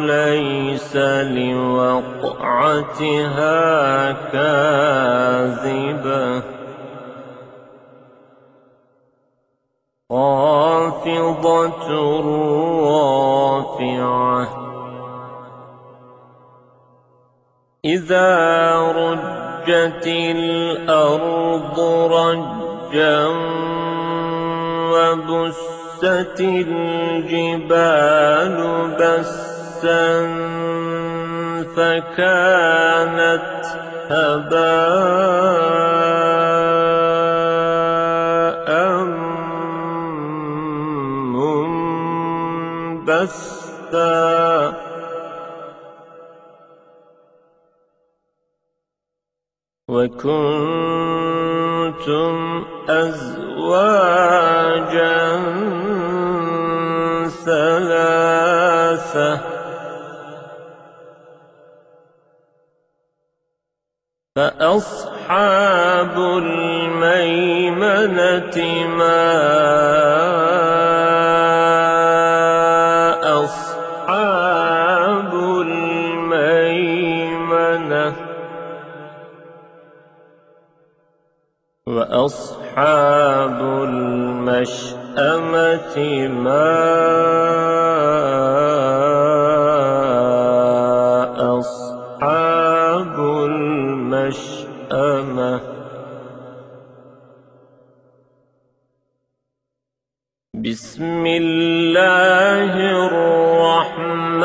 ليس لوقعتها كاذبة. خافضة رافعة. إذا رجت الأرض رجا وبست الجبال بسا فكانت هباء منبثا وكنتم أزواجا فأصحاب الميمنة ما أصحاب الميمنة وأصحاب المشأمة ما المشأمة بسم الله الرحمن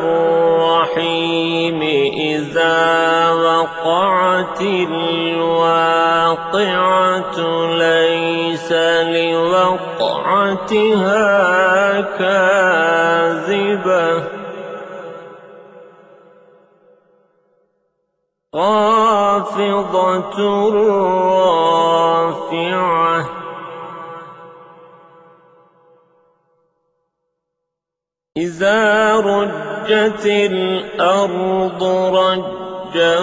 الرحيم. إذا وقعت الواقعة ليس لوقعتها كاذبة. خافضة رافعة. إذا رجت الأرض رجا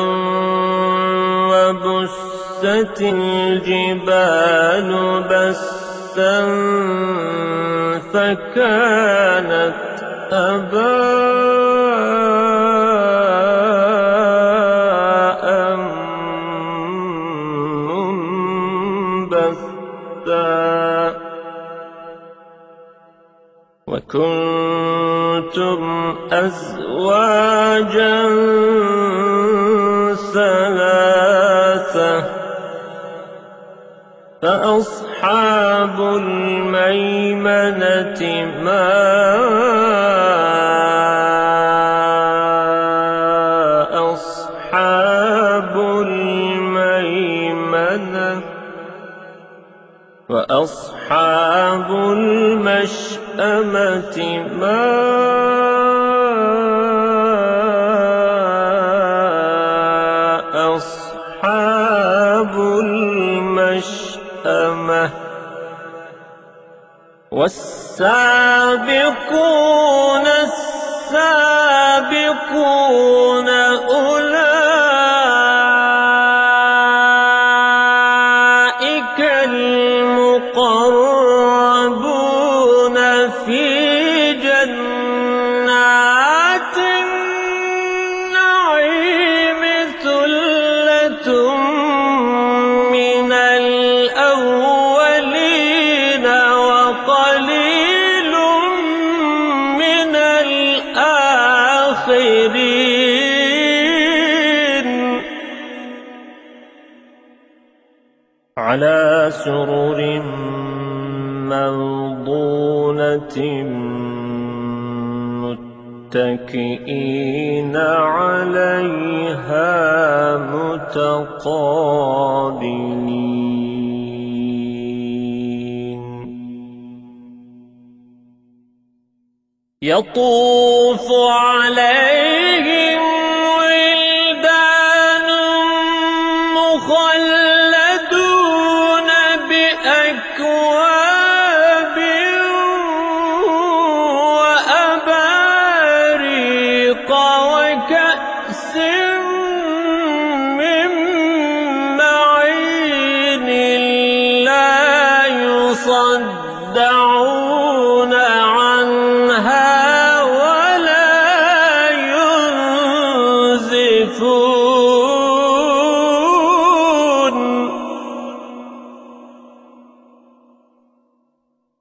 وبست الجبال بسا فكانت أباء وكنتم أزواجا ثلاثة فأصحاب الميمنة ما أصحاب الميمنة وأصحاب المشأمة ما أصحاب المشأمة والسابقون السابقون الآخرين على سرر موضونة متكئين عليها متقابلين. يطوف عليهم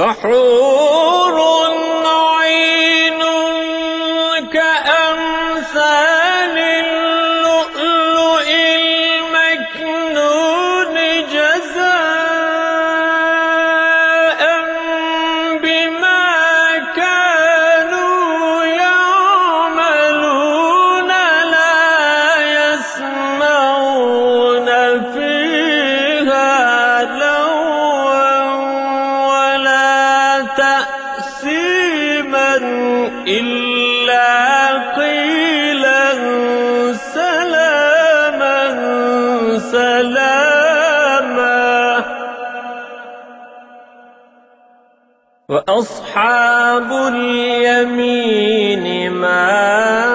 وحور تأثيما إلا قيلا سلاما سلاما. وأصحاب اليمين ما